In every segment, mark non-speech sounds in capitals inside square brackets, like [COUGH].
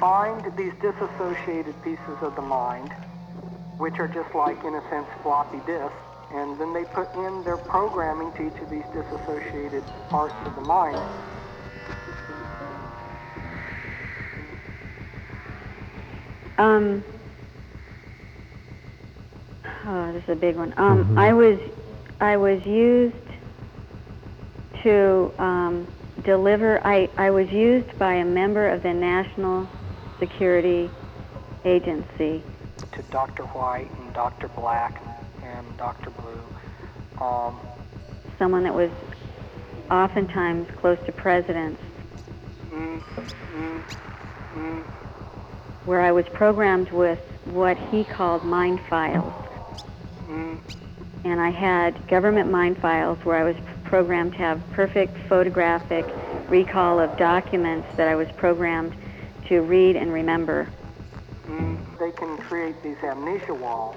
They find these disassociated pieces of the mind, which are just like, in a sense, floppy disks, and then they put in their programming to each of these disassociated parts of the mind. Um, oh, this is a big one. Um, I was, I was used to um, deliver. I, I was used by a member of the National Security Agency. to Dr. White and Dr. Black and Dr. Blue. Um, someone that was oftentimes close to presidents, mm, mm, mm, where I was programmed with what he called mind files. mm, And I had government mind files where I was programmed to have perfect photographic recall of documents that I was programmed to read and remember. They can create these amnesia walls.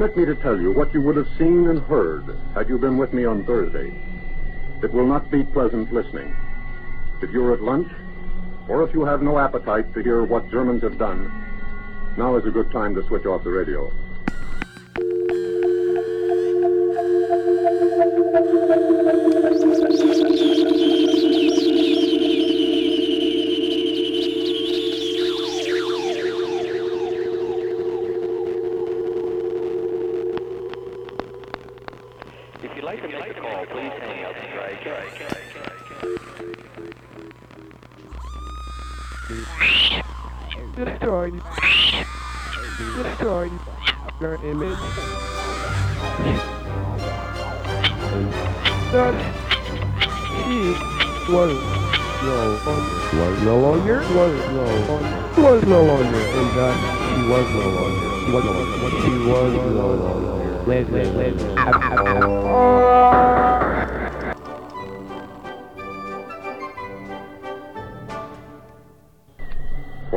Permit me to tell you what you would have seen and heard had you been with me on Thursday. It will not be pleasant listening. If you're at lunch, or if you have no appetite to hear what Germans have done, now is a good time to switch off the radio. For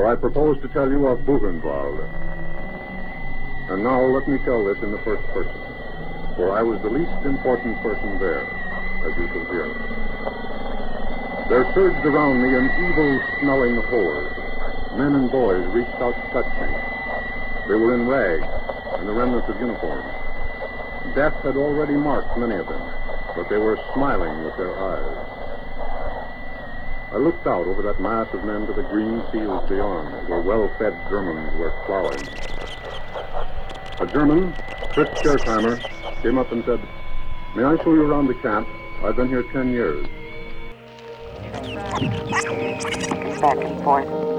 I propose to tell you of Buchenwald. And now let me tell this in the first person, for I was the least important person there, as you shall hear. There surged around me an evil-smelling horde. Men and boys reached out to touch me. They were in rags and the remnants of uniforms. Death had already marked many of them, but they were smiling with their eyes. I looked out over that mass of men to the green fields beyond, where well-fed Germans were plowing. A German, Fritz Schersheimer, came up and said, May I show you around the camp? I've been here ten years. Back and forth.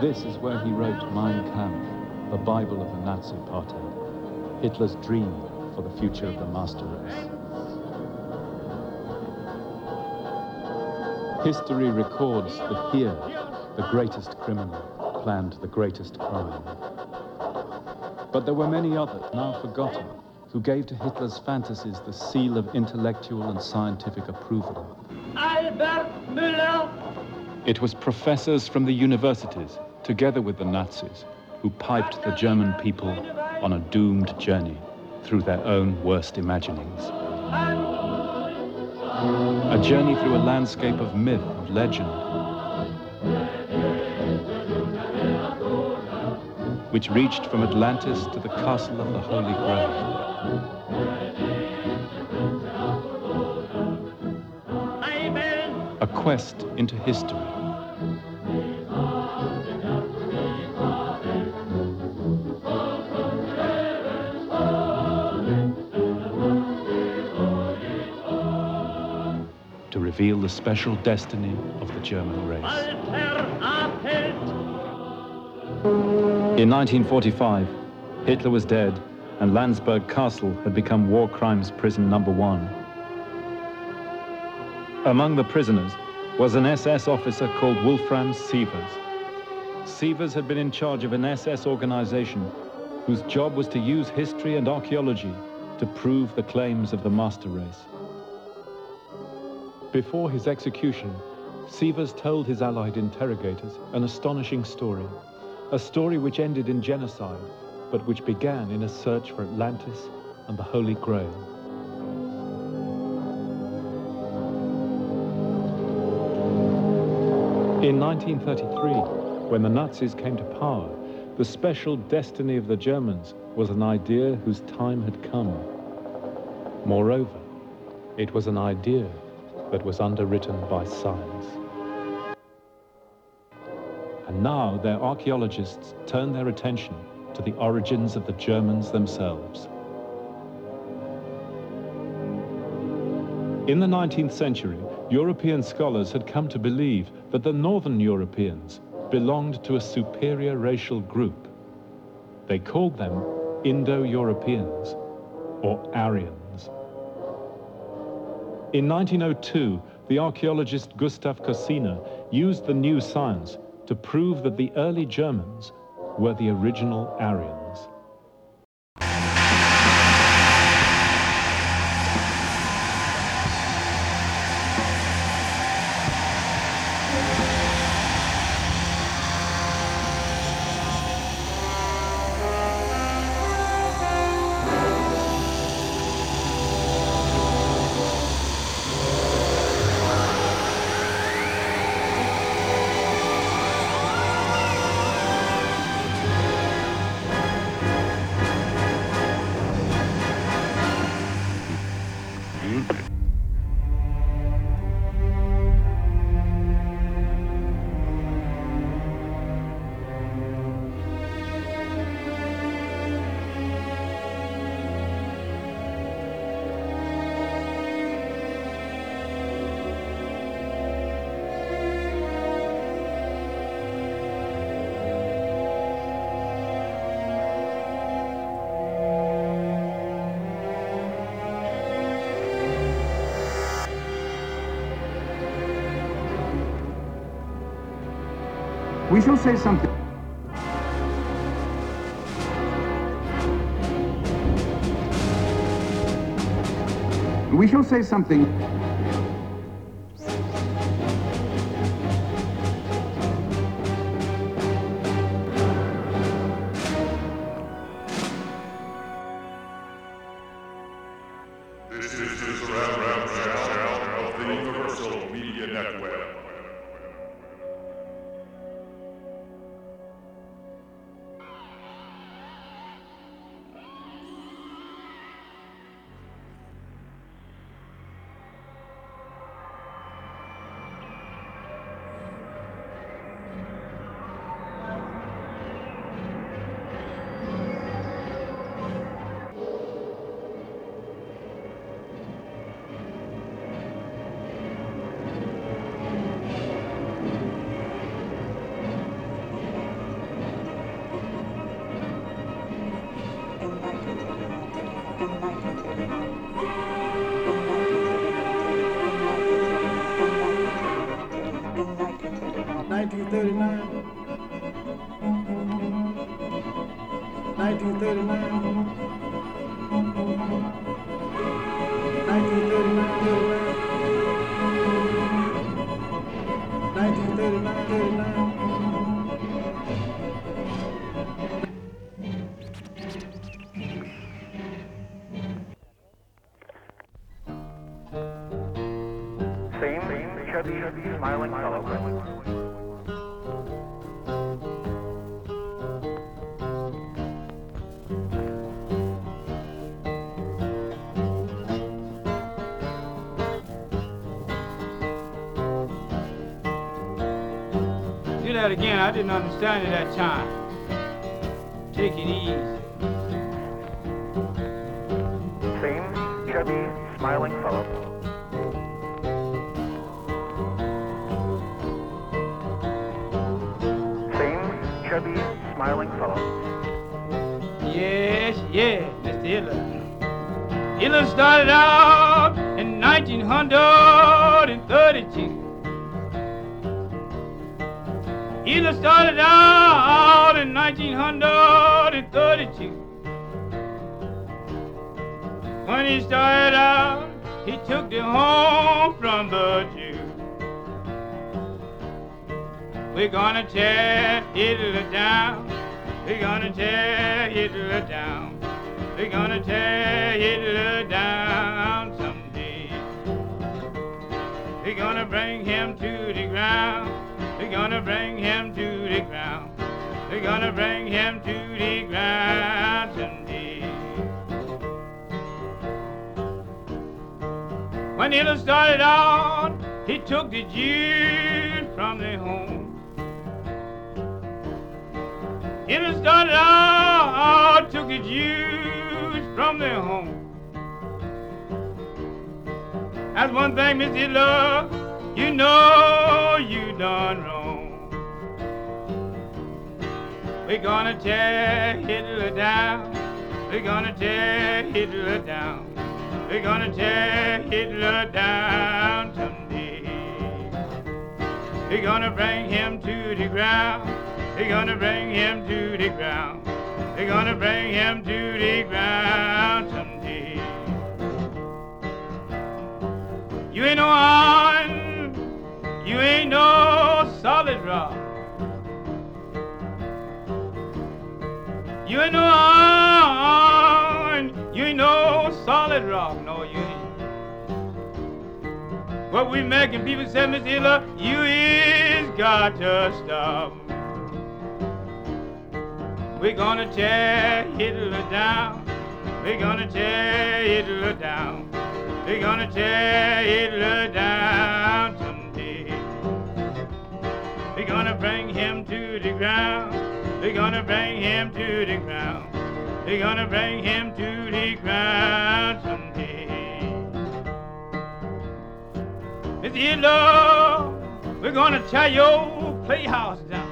This is where he wrote Mein Kampf, the Bible of the Nazi Party, Hitler's dream for the future of the master race. History records that here, the greatest criminal planned the greatest crime. But there were many others now forgotten who gave to Hitler's fantasies the seal of intellectual and scientific approval. Albert Müller. It was professors from the universities, together with the Nazis, who piped the German people on a doomed journey through their own worst imaginings. A journey through a landscape of myth and legend, which reached from Atlantis to the castle of the Holy Grail. A quest into history. Reveal the special destiny of the German race. In 1945, Hitler was dead and Landsberg Castle had become war crimes prison number one. Among the prisoners was an SS officer called Wolfram Sievers. Sievers had been in charge of an SS organization whose job was to use history and archaeology to prove the claims of the master race. Before his execution, Sievers told his Allied interrogators an astonishing story, a story which ended in genocide, but which began in a search for Atlantis and the Holy Grail. In 1933, when the Nazis came to power, the special destiny of the Germans was an idea whose time had come. Moreover, it was an idea that was underwritten by science. And now their archaeologists turn their attention to the origins of the Germans themselves. In the 19th century, European scholars had come to believe that the Northern Europeans belonged to a superior racial group. They called them Indo-Europeans, or Aryans. In 1902, the archaeologist Gustav Kossinna used the new science to prove that the early Germans were the original Aryans. Say something. We shall say something. 1939. 1939. I didn't understand it that time. Take it easy. Same, chubby, smiling fellow. Same, chubby, smiling fellow. Yes, yes, Mr. Hitler. Hitler started out in 1932. Hitler started out in 1932. When he started out, he took the home from the Jews. We're gonna tear Hitler down. We're gonna tear Hitler down. We're gonna tear Hitler down someday. We're gonna bring him to the ground. Gonna bring him to the ground. We're gonna bring him to the ground someday. When Hitler started out, he took the Jews from their home. Hitler started out, took the Jews from their home. That's one thing, Miss Hitler, you know you done wrong. We're gonna tear Hitler down. We're gonna tear Hitler down. We're gonna tear Hitler down someday. We're gonna bring him to the ground. We're gonna bring him to the ground. We're gonna bring him to the ground someday. You ain't no iron. You ain't no solid rock. You ain't no iron. You ain't no solid rock. No, you ain't. What we making people say, Miss Hitler, you is got to stop. We're gonna tear Hitler down. We're gonna tear Hitler down. We're gonna tear Hitler down someday. We're gonna bring him to the ground. We're gonna bring him to the ground. We're gonna bring him to the ground someday. Miss Hitler, we're gonna tear your playhouse down.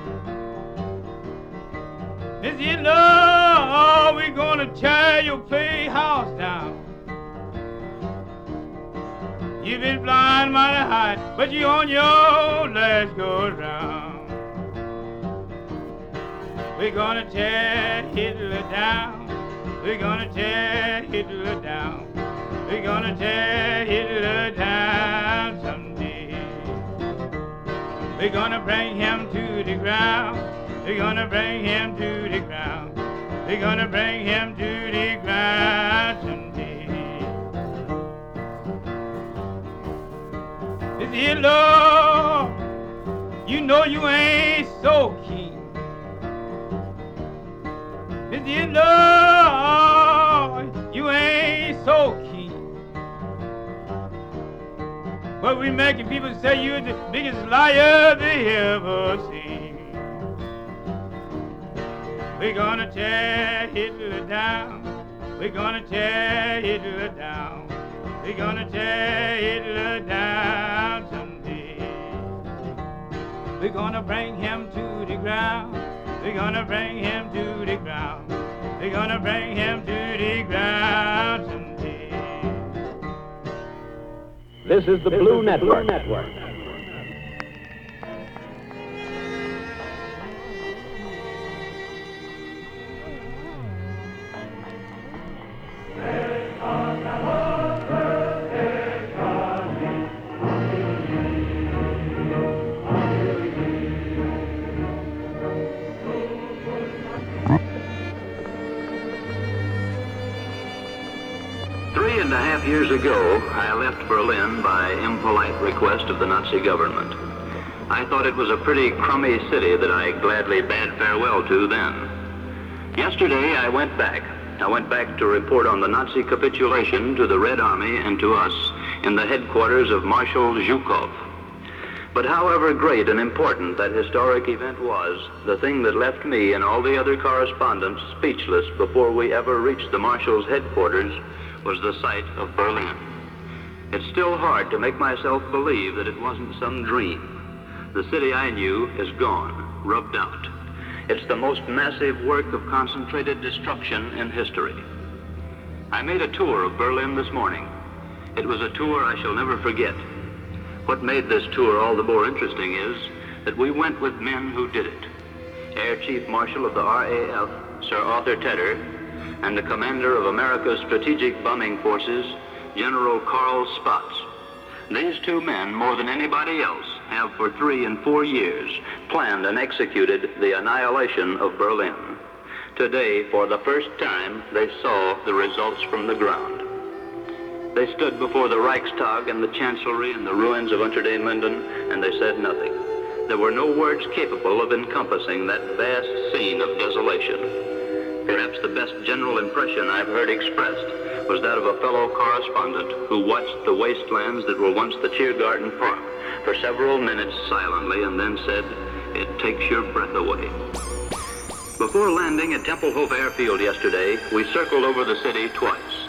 Miss Hitler, we're gonna tear your playhouse down. You've been flying mighty high, but you on your last go round. We're gonna tear Hitler down. We're gonna tear Hitler down. We're gonna tear Hitler down someday. We're gonna bring him to the ground. We're gonna bring him to the ground. We're gonna bring him to the ground someday. Miss Hitler, you know you ain't so keen. Miss Hitler, you ain't so keen. But we making people say you're the biggest liar they ever seen. We're gonna tear Hitler down. We're gonna tear Hitler down. We're gonna tear Hitler down someday. We're gonna bring him to the ground. We're gonna bring him to the ground. We're gonna bring him to the ground someday. This is the Blue Network. years Berlin by impolite request of the Nazi government. I thought it was a pretty crummy city that I gladly bade farewell to then. Yesterday, I went back. I went back to report on the Nazi capitulation to the Red Army and to us in the headquarters of Marshal Zhukov. But however great and important that historic event was, the thing that left me and all the other correspondents speechless before we ever reached the Marshal's headquarters was the sight of Berlin. It's still hard to make myself believe that it wasn't some dream. The city I knew is gone, rubbed out. It's the most massive work of concentrated destruction in history. I made a tour of Berlin this morning. It was a tour I shall never forget. What made this tour all the more interesting is that we went with men who did it. Air Chief Marshal of the RAF, Sir Arthur Tedder, and the commander of America's Strategic Bombing Forces, General Carl Spaatz. These two men, more than anybody else, have for three and four years planned and executed the annihilation of Berlin. Today, for the first time, they saw the results from the ground. They stood before the Reichstag and the Chancellery and the ruins of Unter den Linden, and they said nothing. There were no words capable of encompassing that vast scene of desolation. Perhaps the best general impression I've heard expressed was that of a fellow correspondent who watched the wastelands that were once the Tiergarten Park for several minutes silently and then said, it takes your breath away. Before landing at Tempelhof Airfield yesterday, we circled over the city twice.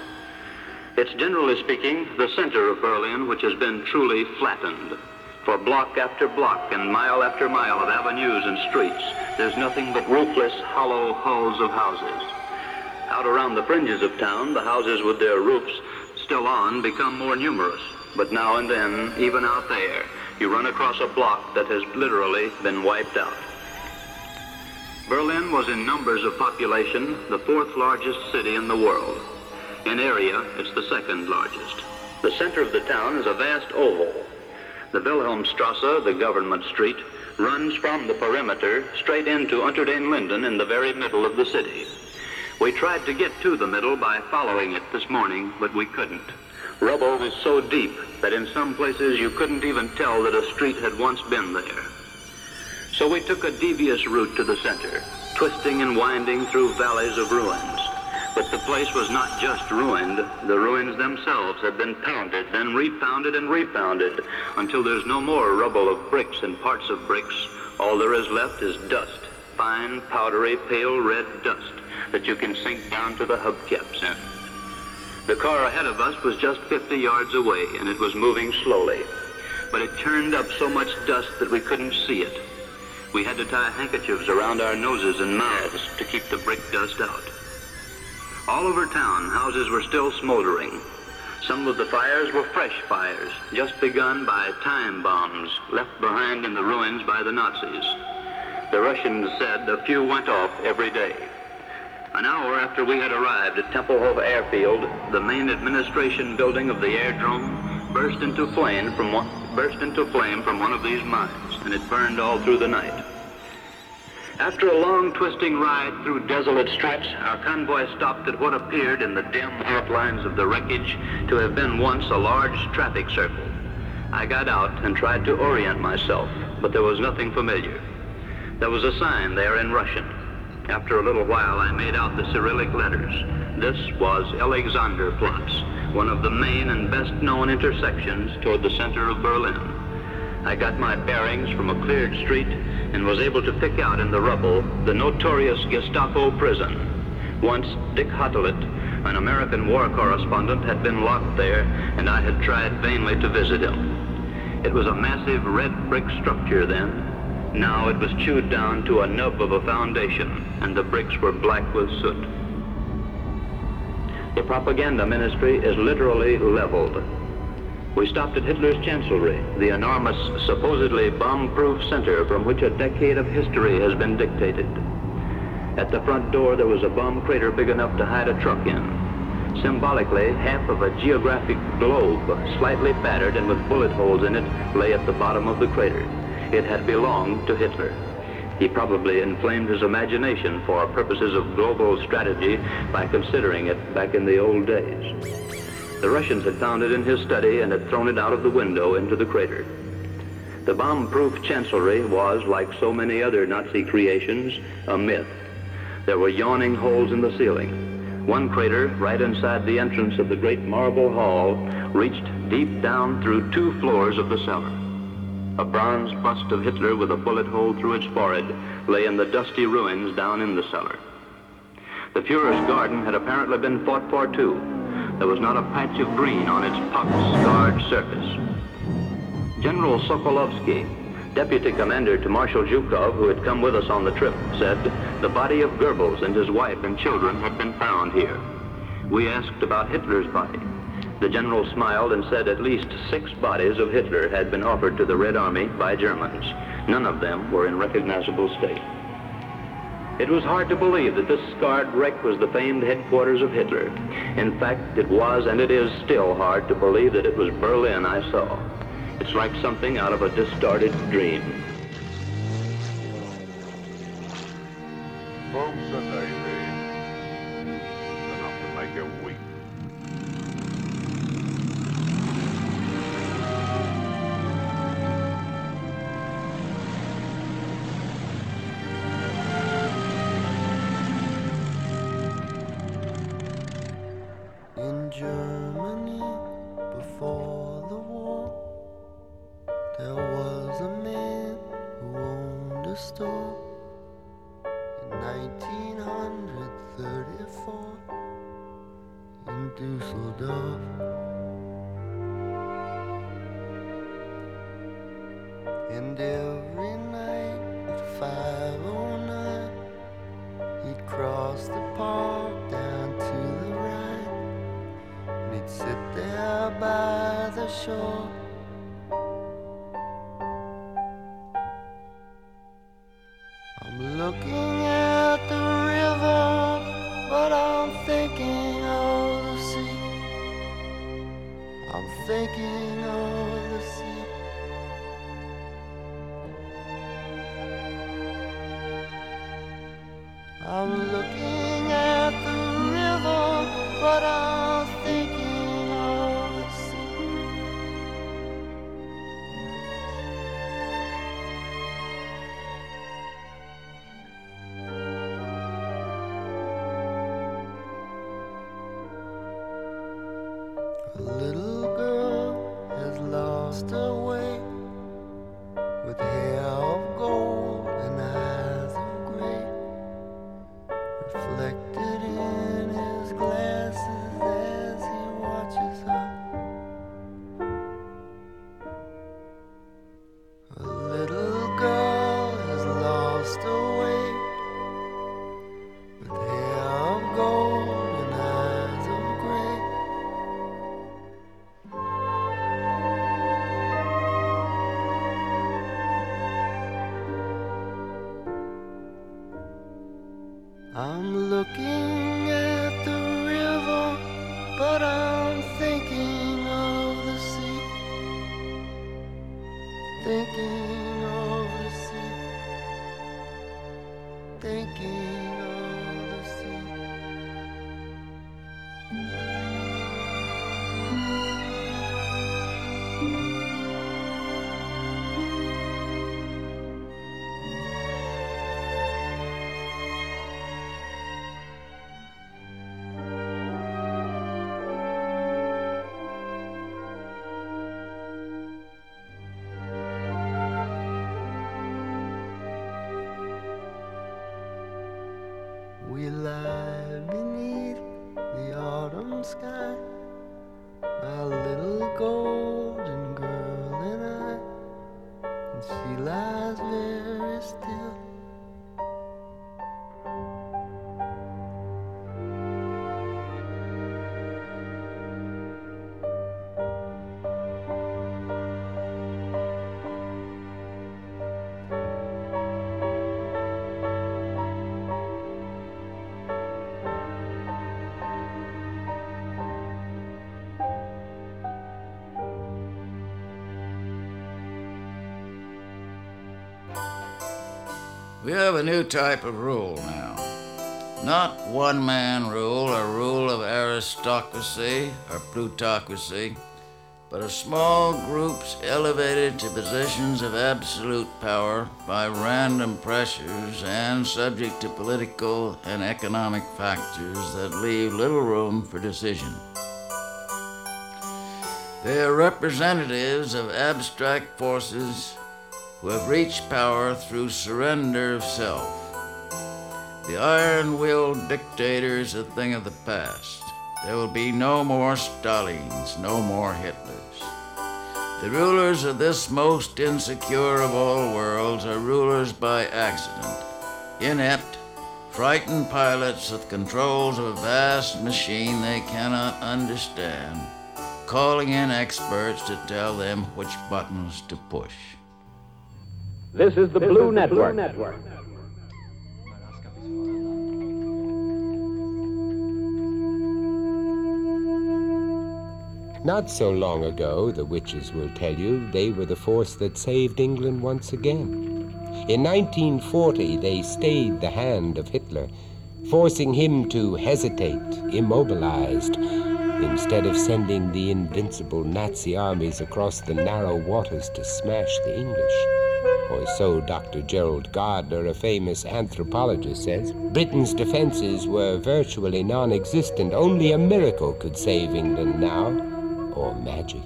It's generally speaking the center of Berlin which has been truly flattened. For block after block and mile after mile of avenues and streets, there's nothing but roofless, hollow hulls of houses. Out around the fringes of town, the houses with their roofs still on become more numerous. But now and then, even out there, you run across a block that has literally been wiped out. Berlin was in numbers of population the fourth largest city in the world. In area, it's the second largest. The center of the town is a vast oval. The Wilhelmstrasse, the government street, runs from the perimeter straight into Unter den Linden in the very middle of the city. We tried to get to the middle by following it this morning, but we couldn't. Rubble is so deep that in some places you couldn't even tell that a street had once been there. So we took a devious route to the center, twisting and winding through valleys of ruins. But the place was not just ruined. The ruins themselves had been pounded, then repounded and repounded until there's no more rubble of bricks and parts of bricks. All there is left is dust, fine, powdery, pale red dust that you can sink down to the hubcaps in. The car ahead of us was just 50 yards away, and it was moving slowly. But it turned up so much dust that we couldn't see it. We had to tie handkerchiefs around our noses and mouths to keep the brick dust out. All over town, houses were still smoldering. Some of the fires were fresh fires, just begun by time bombs left behind in the ruins by the Nazis. The Russians said a few went off every day. An hour after we had arrived at Tempelhof Airfield, the main administration building of the airdrome burst into flame from one, burst into flame from one of these mines, and it burned all through the night. After a long twisting ride through desolate streets, our convoy stopped at what appeared in the dim outlines of the wreckage to have been once a large traffic circle. I got out and tried to orient myself, but there was nothing familiar. There was a sign there in Russian. After a little while, I made out the Cyrillic letters. This was Alexanderplatz, one of the main and best known intersections toward the center of Berlin. I got my bearings from a cleared street and was able to pick out in the rubble the notorious Gestapo prison. Once Dick Hottelet, an American war correspondent, had been locked there, and I had tried vainly to visit him. It was a massive red brick structure then. Now it was chewed down to a nub of a foundation, and the bricks were black with soot. The propaganda ministry is literally leveled. We stopped at Hitler's Chancellery, the enormous, supposedly bomb-proof center from which a decade of history has been dictated. At the front door, there was a bomb crater big enough to hide a truck in. Symbolically, half of a geographic globe, slightly battered and with bullet holes in it, lay at the bottom of the crater. It had belonged to Hitler. He probably inflamed his imagination for purposes of global strategy by considering it back in the old days. The Russians had found it in his study and had thrown it out of the window into the crater. The bomb-proof chancellery was, like so many other Nazi creations, a myth. There were yawning holes in the ceiling. One crater, right inside the entrance of the great marble hall, reached deep down through two floors of the cellar. A bronze bust of Hitler with a bullet hole through its forehead lay in the dusty ruins down in the cellar. The Fuhrer's garden had apparently been fought for too. There was not a patch of green on its pock-scarred surface. General Sokolovsky, deputy commander to Marshal Zhukov, who had come with us on the trip, said the body of Goebbels and his wife and children had been found here. We asked about Hitler's body. The general smiled and said at least six bodies of Hitler had been offered to the Red Army by Germans. None of them were in recognizable state. It was hard to believe that this scarred wreck was the famed headquarters of Hitler. In fact, it was and it is still hard to believe that it was Berlin I saw. It's like something out of a distorted dream. Folks 1934, in Dusseldorf. And every night at 509, he'd cross the park down to the right. And he'd sit there by the shore. We have a new type of rule now. Not one man rule a rule of aristocracy or plutocracy, but of small groups elevated to positions of absolute power by random pressures and subject to political and economic factors that leave little room for decision. They are representatives of abstract forces who have reached power through surrender of self. The iron willed dictator is a thing of the past. There will be no more Stalins, no more Hitlers. The rulers of this most insecure of all worlds are rulers by accident, inept, frightened pilots with controls of a vast machine they cannot understand, calling in experts to tell them which buttons to push. This is the Blue Network. Not so long ago, the witches will tell you, they were the force that saved England once again. In 1940, they stayed the hand of Hitler, forcing him to hesitate, immobilized, instead of sending the invincible Nazi armies across the narrow waters to smash the English. Or so Dr. Gerald Gardner, a famous anthropologist, says. Britain's defenses were virtually non existent. Only a miracle could save England now or magic.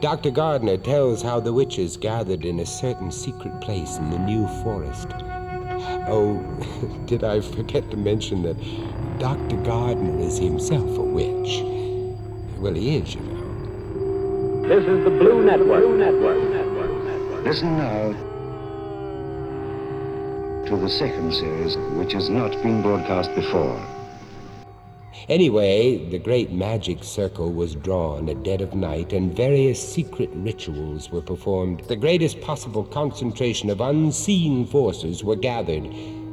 Dr. Gardner tells how the witches gathered in a certain secret place in the New Forest. Oh, [LAUGHS] did I forget to mention that Dr. Gardner is himself a witch? Well, he is, you know. This is the Blue Network. Blue Network. Listen now to the second series, which has not been broadcast before. Anyway, the great magic circle was drawn at dead of night, and various secret rituals were performed. The greatest possible concentration of unseen forces were gathered.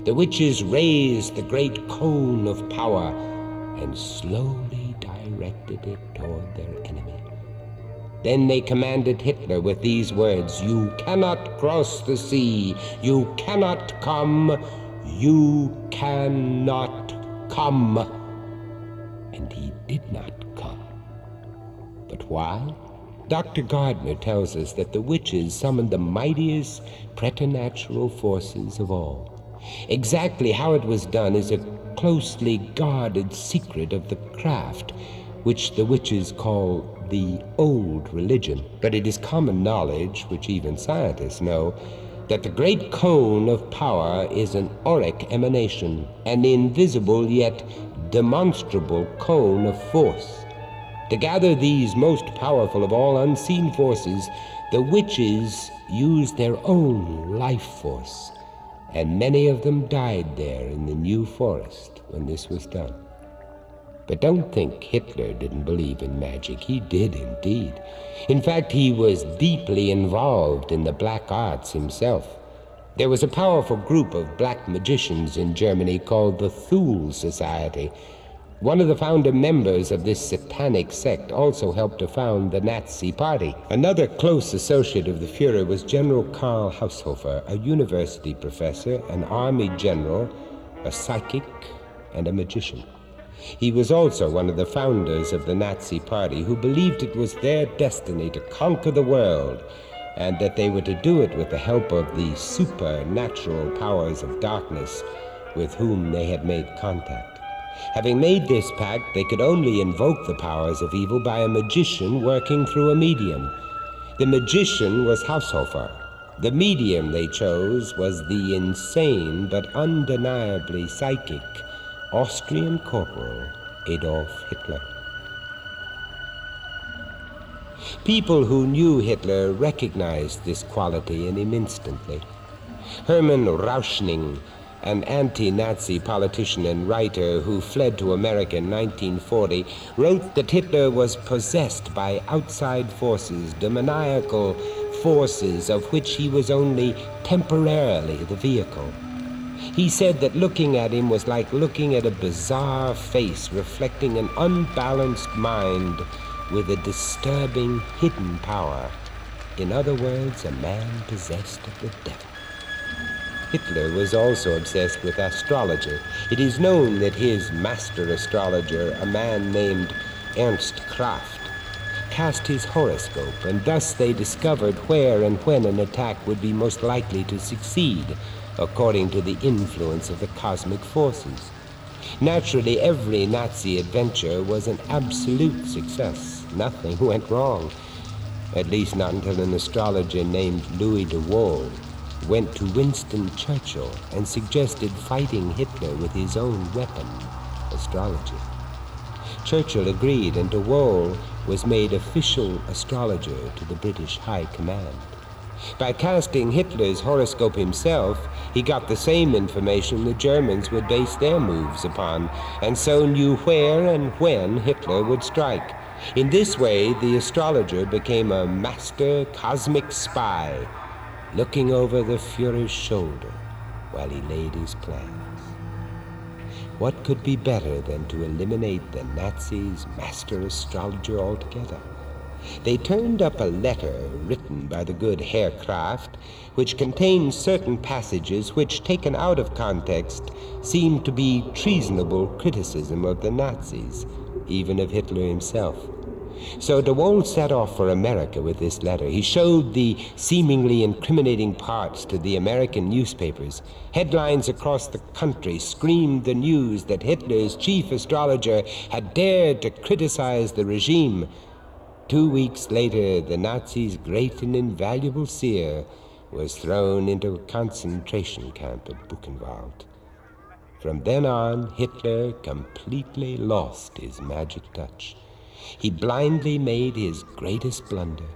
The witches raised the great cone of power and slowly directed it toward their. Then they commanded Hitler with these words You cannot cross the sea, you cannot come, you cannot come and he did not come. But why? Dr. Gardner tells us that the witches summoned the mightiest preternatural forces of all. Exactly how it was done is a closely guarded secret of the craft, which the witches call the old religion. But it is common knowledge, which even scientists know, that the great cone of power is an auric emanation, an invisible yet demonstrable cone of force. To gather these most powerful of all unseen forces, the witches used their own life force, and many of them died there in the New Forest when this was done. But don't think Hitler didn't believe in magic. He did indeed. In fact, he was deeply involved in the black arts himself. There was a powerful group of black magicians in Germany called the Thule Society. One of the founder members of this satanic sect also helped to found the Nazi Party. Another close associate of the Fuhrer was General Karl Haushofer, a university professor, an army general, a psychic, and a magician. He was also one of the founders of the Nazi Party who believed it was their destiny to conquer the world and that they were to do it with the help of the supernatural powers of darkness with whom they had made contact. Having made this pact, they could only invoke the powers of evil by a magician working through a medium. The magician was Haushofer. The medium they chose was the insane but undeniably psychic Austrian corporal Adolf Hitler. People who knew Hitler recognized this quality in him instantly. Hermann Rauschning, an anti Nazi politician and writer who fled to America in 1940, wrote that Hitler was possessed by outside forces, demoniacal forces of which he was only temporarily the vehicle. He said that looking at him was like looking at a bizarre face reflecting an unbalanced mind with a disturbing hidden power. In other words, a man possessed of the devil. Hitler was also obsessed with astrology. It is known that his master astrologer, a man named Ernst Krafft, cast his horoscope, and thus they discovered where and when an attack would be most likely to succeed, according to the influence of the cosmic forces. Naturally, every Nazi adventure was an absolute success. Nothing [LAUGHS] went wrong. At least not until an astrologer named Louis de Wohl went to Winston Churchill and suggested fighting Hitler with his own weapon, astrology. Churchill agreed, and de Wohl was made official astrologer to the British High Command. By casting Hitler's horoscope himself, he got the same information the Germans would base their moves upon, and so knew where and when Hitler would strike. In this way, the astrologer became a master cosmic spy, looking over the Fuhrer's shoulder while he laid his plans. What could be better than to eliminate the Nazis' master astrologer altogether? They turned up a letter written by the good Herr Krafft, which contained certain passages which, taken out of context, seemed to be treasonable criticism of the Nazis, even of Hitler himself. So de Wohl set off for America with this letter. He showed the seemingly incriminating parts to the American newspapers. Headlines across the country screamed the news that Hitler's chief astrologer had dared to criticize the regime. Two weeks later, the Nazis' great and invaluable seer was thrown into a concentration camp at Buchenwald. From then on, Hitler completely lost his magic touch. He blindly made his greatest blunder.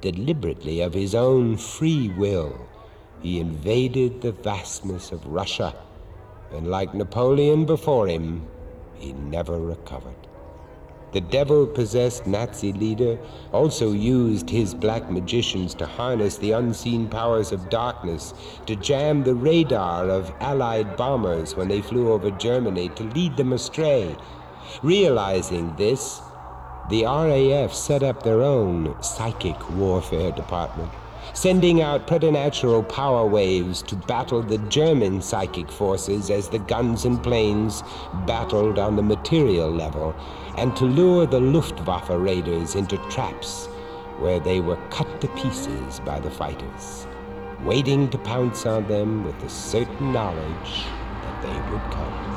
Deliberately, of his own free will, he invaded the vastness of Russia, and like Napoleon before him, he never recovered. The devil possessed Nazi leader also used his black magicians to harness the unseen powers of darkness, to jam the radar of Allied bombers when they flew over Germany, to lead them astray. Realizing this, the RAF set up their own psychic warfare department, sending out preternatural power waves to battle the German psychic forces as the guns and planes battled on the material level, and to lure the Luftwaffe raiders into traps where they were cut to pieces by the fighters, waiting to pounce on them with the certain knowledge that they would come.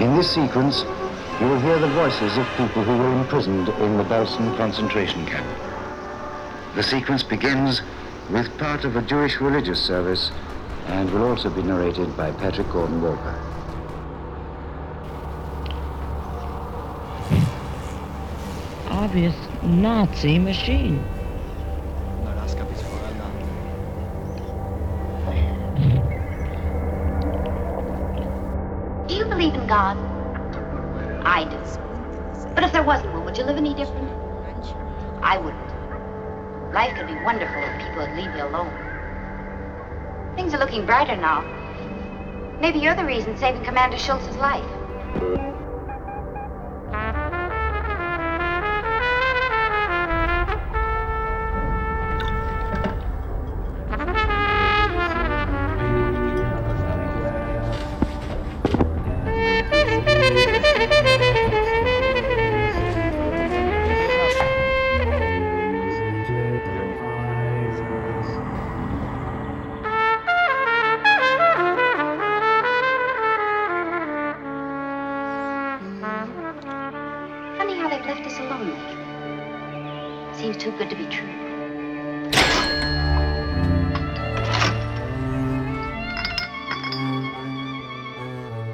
In this sequence, you will hear the voices of people who were imprisoned in the Belsen concentration camp. The sequence begins with part of a Jewish religious service and will also be narrated by Patrick Gordon Walker. Obvious Nazi machine. Do you believe in God? I do. But if there wasn't one, would you live any different? I wouldn't. Life could be wonderful if people would leave you alone. Things are looking brighter now. Maybe you're the reason saving Commander Schultz's life.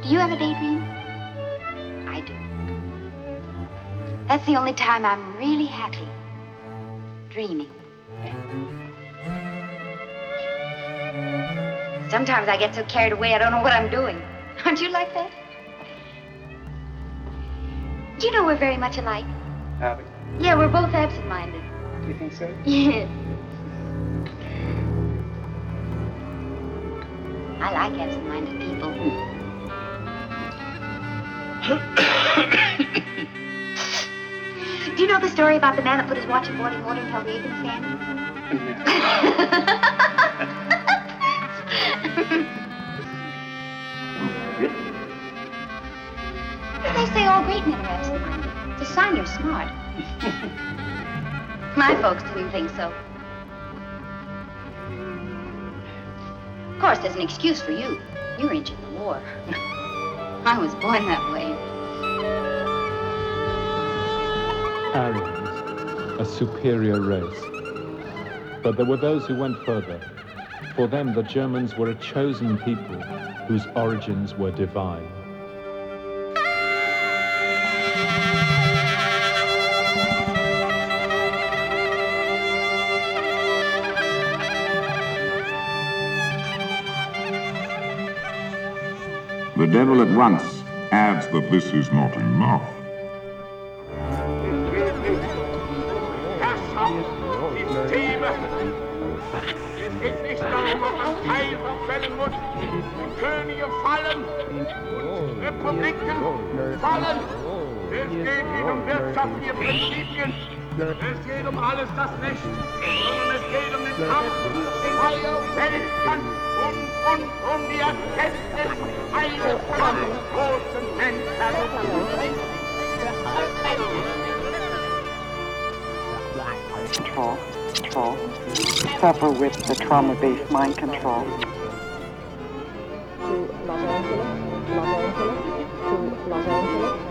Do you have a daydream? I do. That's the only time I'm really happy. Dreaming. Sometimes I get so carried away I don't know what I'm doing. [LAUGHS] Aren't you like that? Do you know we're very much alike? Abby. Yeah, we're both absent-minded. Do you think so? Yes. I like absent-minded people. [COUGHS] Do you know the story about the man that put his watch in boiling water held the apron stand? [LAUGHS] they say all great men are absent-minded. It's a sign you're smart. My folks didn't think so. Of course, there's an excuse for you. You're injured in the war. [LAUGHS] I was born that way. Aryans, a superior race. But there were those who went further. For them, the Germans were a chosen people whose origins were divine. The devil at once adds that this is not enough. Republiken fallen. Es geht um wirtschaftliche Prinzipien. Es geht um alles das nicht. Sondern es geht um den Kampf freier Weltkampf und, und um die Erkenntnis eines ganz großen Menschen. Control, control. Suffer with the trauma-based mind control. to Los Angeles, Los Angeles, to Los Angeles,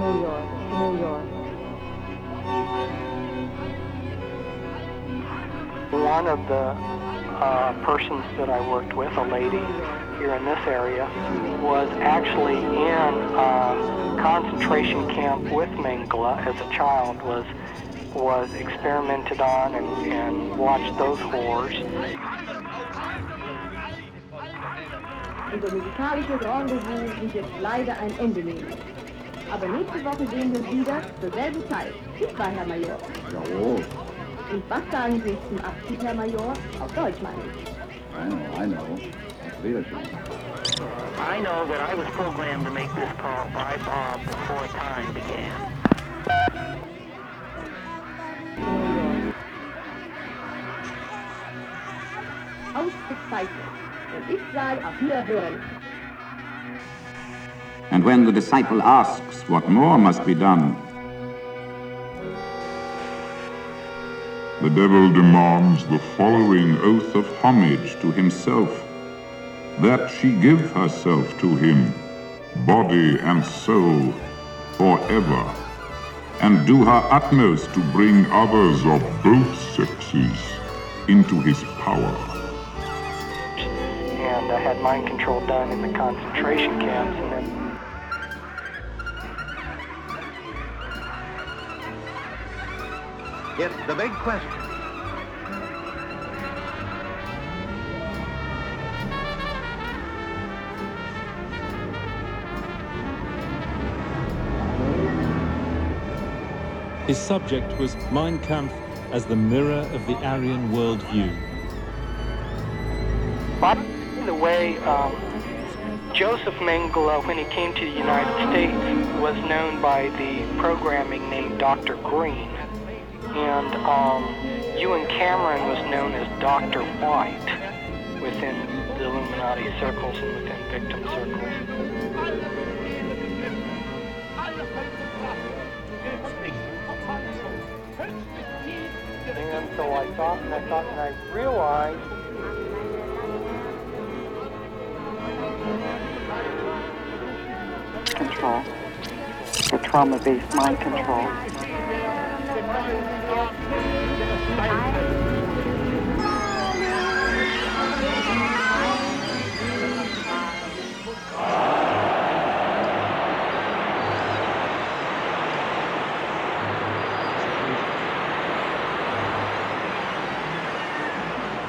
New York, New York. One of the uh, persons that I worked with, a lady here in this area, was actually in a concentration camp with Mengele as a child, was was experimented on and, and watched those horrors. Unser musikalisches Rendezvous muss jetzt leider ein Ende nehmen. Aber nächste Woche sehen wir uns wieder zur selben Zeit. Bis bald, Herr Major. Jawohl. Und was sagen Sie zum Abschied, Herr Major? Auf Deutsch meine ich. I know, I know. Auf Wiedersehen. I know that I was programmed to make this call by Bob before time began. Ausgezeichnet. Und ich sage auf Wiederhören. And when the disciple asks what more must be done, The devil demands the following oath of homage to himself that she give herself to him, body and soul, forever, and do her utmost to bring others of both sexes into his power. And I had mind control done in the concentration camps, It's the big question. His subject was Mein Kampf as the mirror of the Aryan worldview. By the way, um, Joseph Mengele, when he came to the United States, was known by the programming name Dr. Green. And um, Ewen Cameron was known as Dr. White within the Illuminati circles and within victim circles. And so I thought, and I thought, and I realized control, the trauma-based mind control.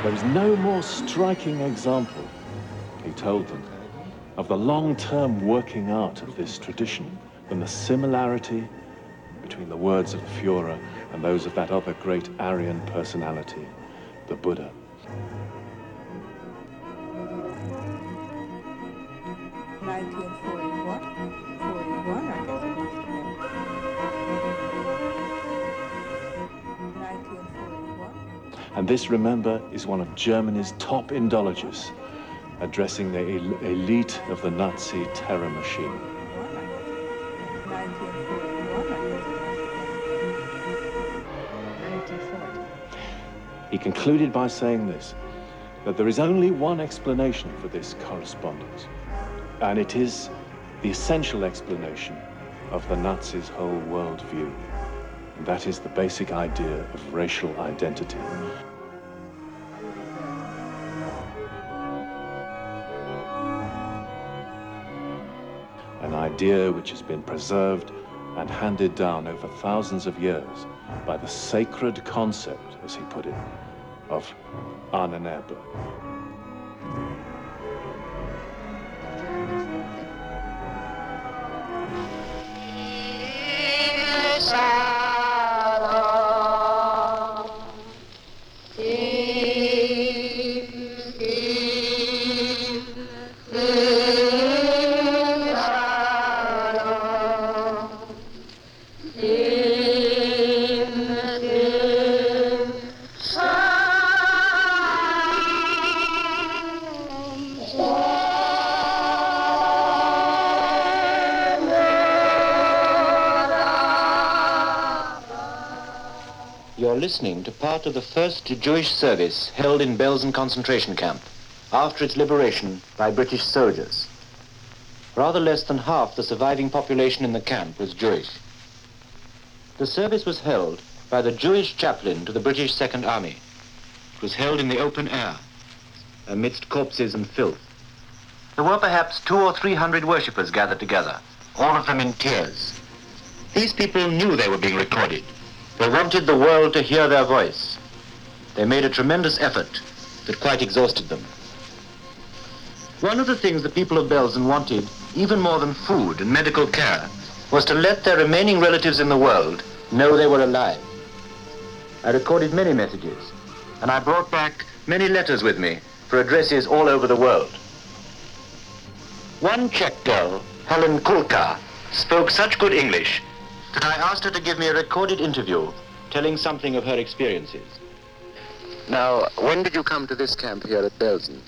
There is no more striking example, he told them, of the long-term working out of this tradition than the similarity between the words of Führer and those of that other great Aryan personality, the Buddha. Nineteen forty-one, And this, remember, is one of Germany's top Indologists addressing the el- elite of the Nazi terror machine. He concluded by saying this that there is only one explanation for this correspondence, and it is the essential explanation of the Nazis' whole worldview. And that is the basic idea of racial identity. Idea which has been preserved and handed down over thousands of years by the sacred concept, as he put it, of Ahnenerbe. Of the first Jewish service held in Belsen concentration camp after its liberation by British soldiers. Rather less than half the surviving population in the camp was Jewish. The service was held by the Jewish chaplain to the British Second Army. It was held in the open air, amidst corpses and filth. There were perhaps two or three hundred worshippers gathered together, all of them in tears. These people knew they were being recorded. They wanted the world to hear their voice. They made a tremendous effort that quite exhausted them. One of the things the people of Belsen wanted, even more than food and medical care, was to let their remaining relatives in the world know they were alive. I recorded many messages, and I brought back many letters with me for addresses all over the world. One Czech girl, Helen Kulka, spoke such good English that I asked her to give me a recorded interview telling something of her experiences. Now, when did you come to this camp here at Belsen?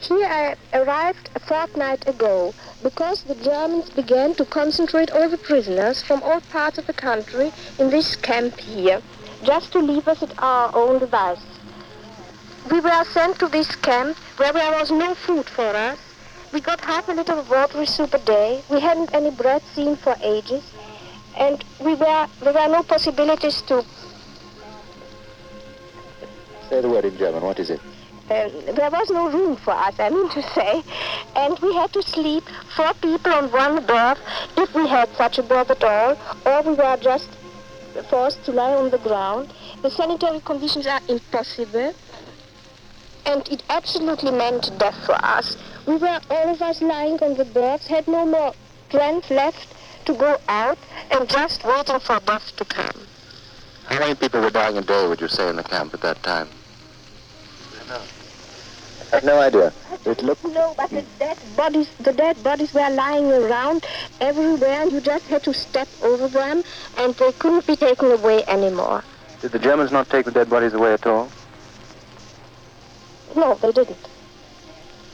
Here I arrived a fortnight ago because the Germans began to concentrate all the prisoners from all parts of the country in this camp here, just to leave us at our own device. We were sent to this camp where there was no food for us. We got half a liter of watery soup a day. We hadn't any bread seen for ages. And we were, there were no possibilities to Say the word in German. What is it? um, there was no room for us, I mean to say, and we had to sleep four people on one berth, if we had such a berth at all, or we were just forced to lie on the ground. The sanitary conditions are impossible, and it absolutely meant death for us. We were all of us lying on the berths, had no more strength left to go out, and just waiting for death to come. How many people were dying a day, would you say, in the camp at that time? I have no idea. It looked... No, but the dead bodies, the dead bodies were lying around everywhere, and you just had to step over them, and they couldn't be taken away anymore. Did the Germans not take the dead bodies away at all? No, they didn't.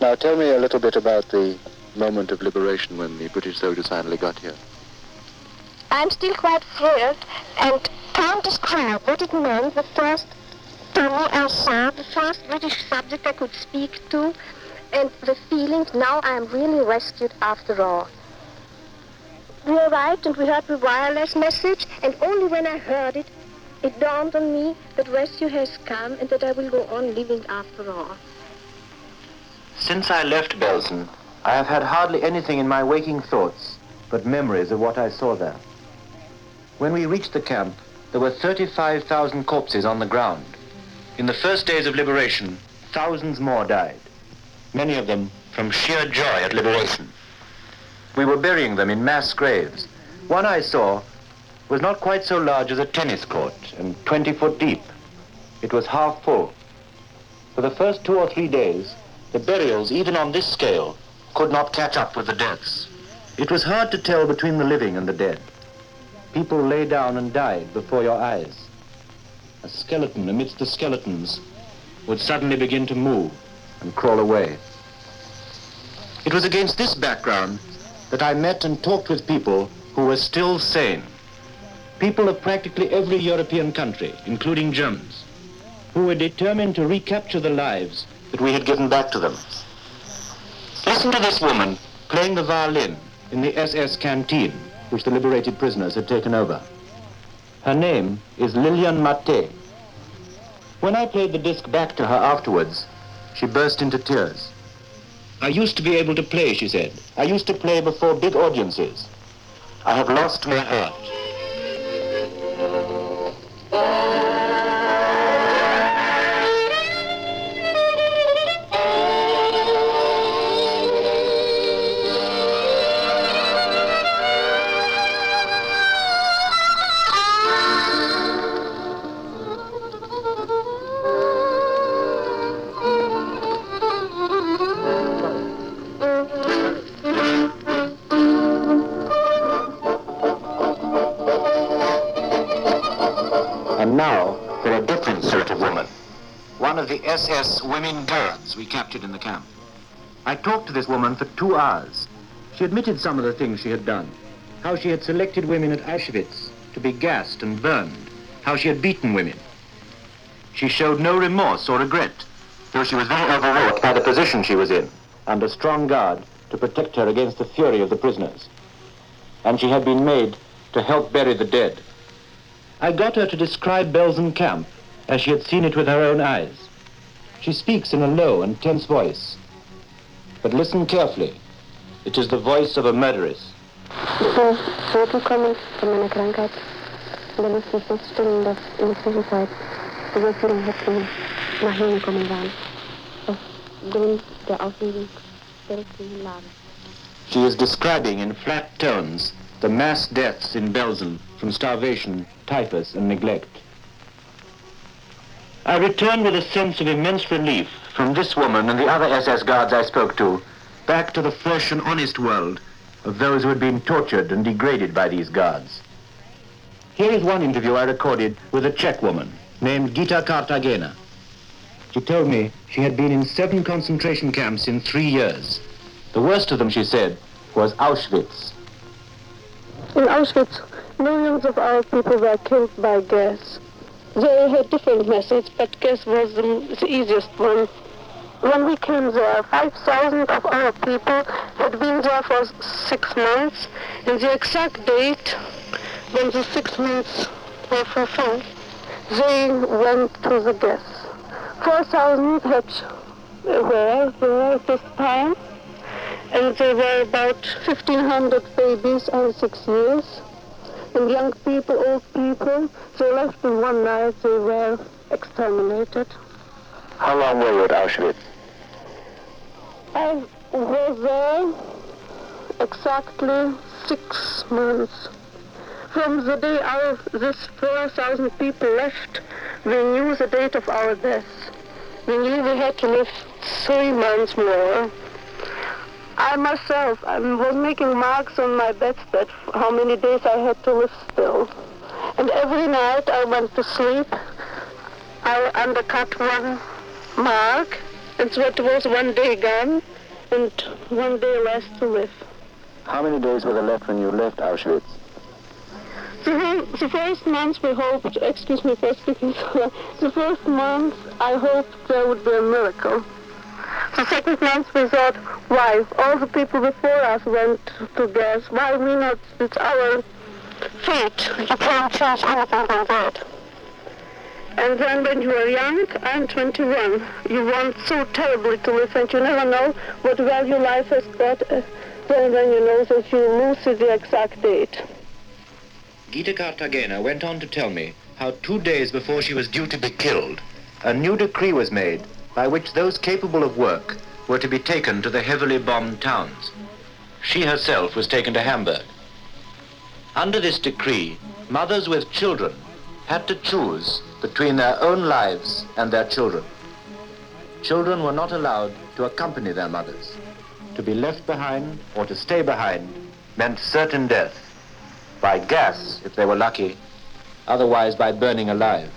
Now, tell me a little bit about the moment of liberation when the British soldiers finally got here. I'm still quite thrilled and can't describe what it meant the first time I saw the first British subject I could speak to, and the feeling now I am really rescued after all. We arrived and we heard the wireless message, and only when I heard it, it dawned on me that rescue has come and that I will go on living after all. Since I left Belsen, I have had hardly anything in my waking thoughts but memories of what I saw there. When we reached the camp, there were 35,000 corpses on the ground. In the first days of liberation, thousands more died, many of them from sheer joy at liberation. We were burying them in mass graves. One I saw was not quite so large as a tennis court and 20 foot deep. It was half full. For the first two or three days, the burials, even on this scale, could not catch up with the deaths. It was hard to tell between the living and the dead. People lay down and died before your eyes. a skeleton amidst the skeletons, would suddenly begin to move and crawl away. It was against this background that I met and talked with people who were still sane. People of practically every European country, including Germans, who were determined to recapture the lives that we had given back to them. Listen to this woman playing the violin in the SS canteen, which the liberated prisoners had taken over. Her name is Lilian Mate. When I played the disc back to her afterwards, she burst into tears. I used to be able to play, she said. I used to play before big audiences. I have lost my art. SS women guards we captured in the camp. I talked to this woman for two hours. She admitted some of the things she had done. How she had selected women at Auschwitz to be gassed and burned. How she had beaten women. She showed no remorse or regret, though she was very overwrought by the position she was in, under strong guard to protect her against the fury of the prisoners. And she had been made to help bury the dead. I got her to describe Belsen camp as she had seen it with her own eyes. She speaks in a low and tense voice. But listen carefully. It is the voice of a murderess. So, zurückgekommen von meiner Krankheit. Und dann musste ich feststellen, dass in der Zwischenzeit so viele Häftlinge nach hier gekommen waren. Aufgrund der Auflösung der richtigen Lage. She is describing in flat tones the mass deaths in Belsen from starvation, typhus, and neglect. I returned with a sense of immense relief from this woman and the other SS guards I spoke to, back to the fresh and honest world of those who had been tortured and degraded by these guards. Here is one interview I recorded with a Czech woman named Gita Cartagena. She told me she had been in seven concentration camps in three years. The worst of them, she said, was Auschwitz. In Auschwitz, millions of our people were killed by gas. They had different methods, but gas was the, the easiest one. When we came there, 5,000 of our people had been there for six months, and the exact date when the six months were fulfilled, they went to the gas. 4,000 had uh, were there at this time, and there were about 1,500 babies under six years. And young people, old people, So left in one night, they were exterminated. How long were you at Auschwitz? I was there exactly six months. From the day our, this 4,000 people left, we knew the date of our death. We knew we had to live three months more. I myself, I was making marks on my bedstead how many days I had to live still. And every night I went to sleep. I undercut one mark, and so it was one day gone, and one day less to live. How many days were there left when you left Auschwitz? The, whole, the first month we hoped, excuse me for speaking, [LAUGHS] the first month I hoped there would be a miracle. The second we thought, why, all the people before us went to gas, why we not, it's our fate, you can't change anything than that. And then when you are young, I'm 21, you want so terribly to live and you never know what value life has got uh, then when you know that you lose the exact date. Gita Cartagena went on to tell me how two days before she was due to be killed, a new decree was made by which those capable of work were to be taken to the heavily bombed towns. She herself was taken to Hamburg. Under this decree, mothers with children had to choose between their own lives and their children. Children were not allowed to accompany their mothers. To be left behind or to stay behind meant certain death, by gas if they were lucky, otherwise by burning alive.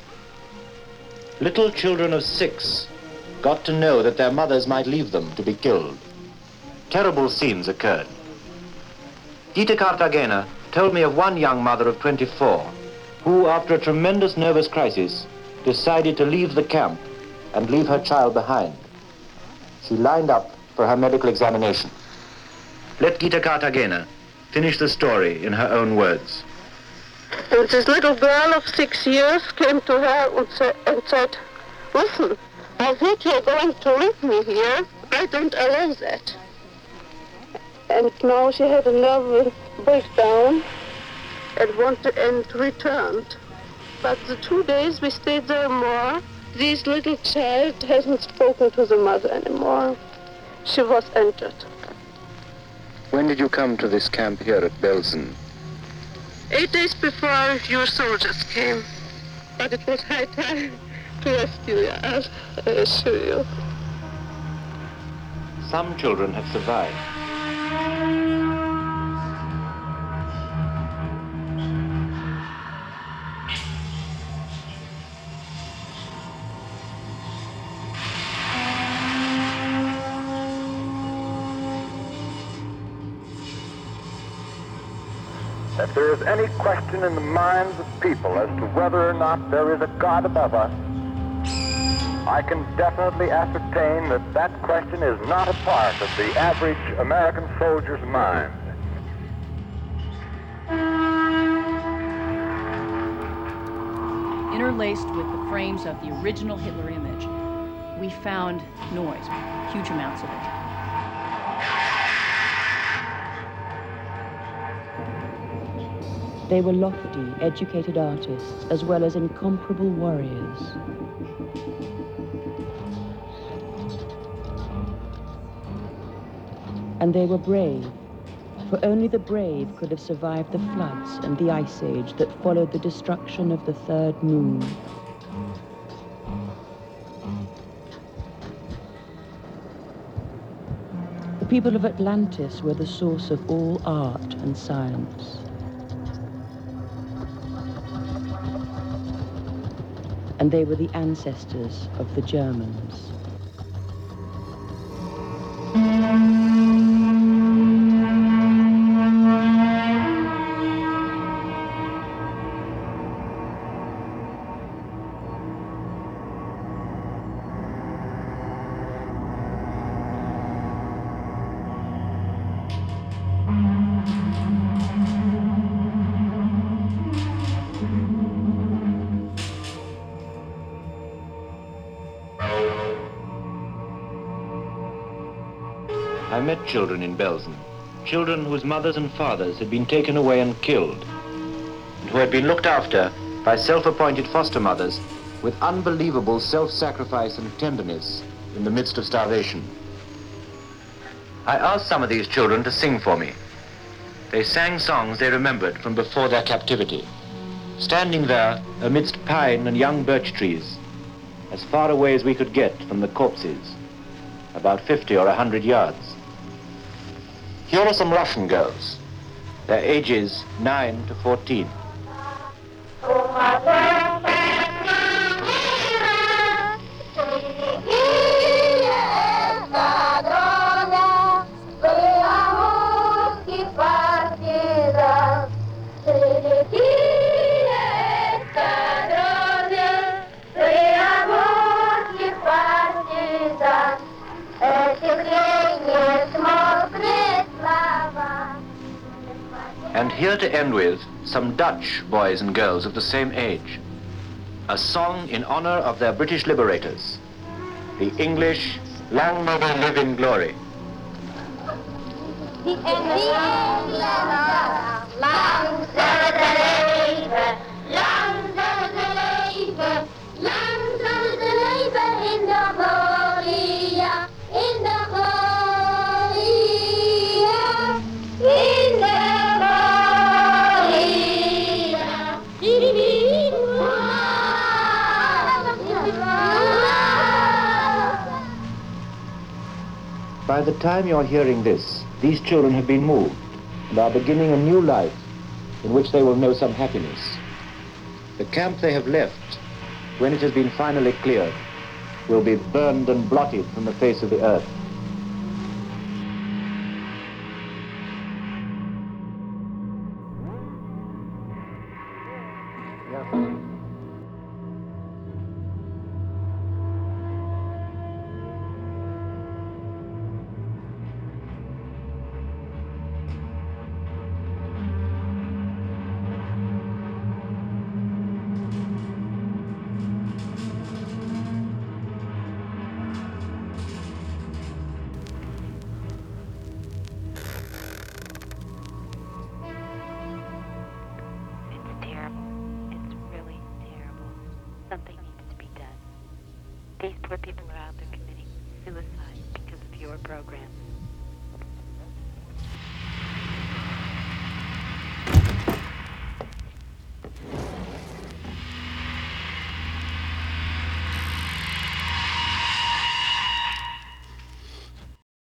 little children of six got to know that their mothers might leave them to be killed. Terrible scenes occurred. Gita Cartagena told me of one young mother of 24 who, after a tremendous nervous crisis, decided to leave the camp and leave her child behind. She lined up for her medical examination. Let Gita Cartagena finish the story in her own words. And this little girl of six years came to her and, sa- and said, Listen, I think you're going to leave me here. I don't allow that. And now she had a nervous breakdown and wanted and returned. But the two days we stayed there more, this little child hasn't spoken to the mother anymore. She was injured. When did you come to this camp here at Belsen? Eight days before your soldiers came. But it was high time to rescue you, I I assure you. Some children have survived. If there is any question in the minds of people as to whether or not there is a God above us, I can definitely ascertain that that question is not a part of the average American soldier's mind. Interlaced with the frames of the original Hitler image, we found noise, huge amounts of it. They were lofty, educated artists as well as incomparable warriors. And they were brave, for only the brave could have survived the floods and the ice age that followed the destruction of the third moon. The people of Atlantis were the source of all art and science. and they were the ancestors of the Germans. Children in Belsen, children whose mothers and fathers had been taken away and killed, and who had been looked after by self-appointed foster mothers with unbelievable self-sacrifice and tenderness in the midst of starvation. I asked some of these children to sing for me. They sang songs they remembered from before their captivity, standing there amidst pine and young birch trees, as far away as we could get from the corpses, about 50 or 100 yards. Here are some Russian girls, their ages 9 to 14. Some Dutch boys and girls of the same age. A song in honor of their British liberators, the English long may they live in glory. Ze leven, lang By the time you're hearing this, these children have been moved and are beginning a new life in which they will know some happiness. The camp they have left when it has been finally cleared, will be burned and blotted from the face of the earth.